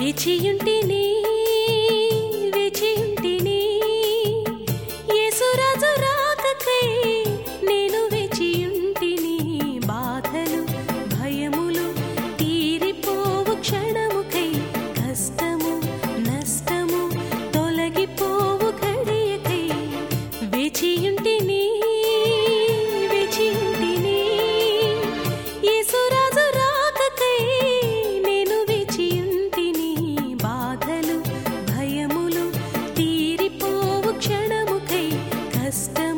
వేచియుంటేనే Still.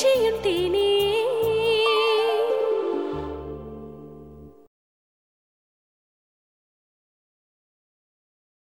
金的。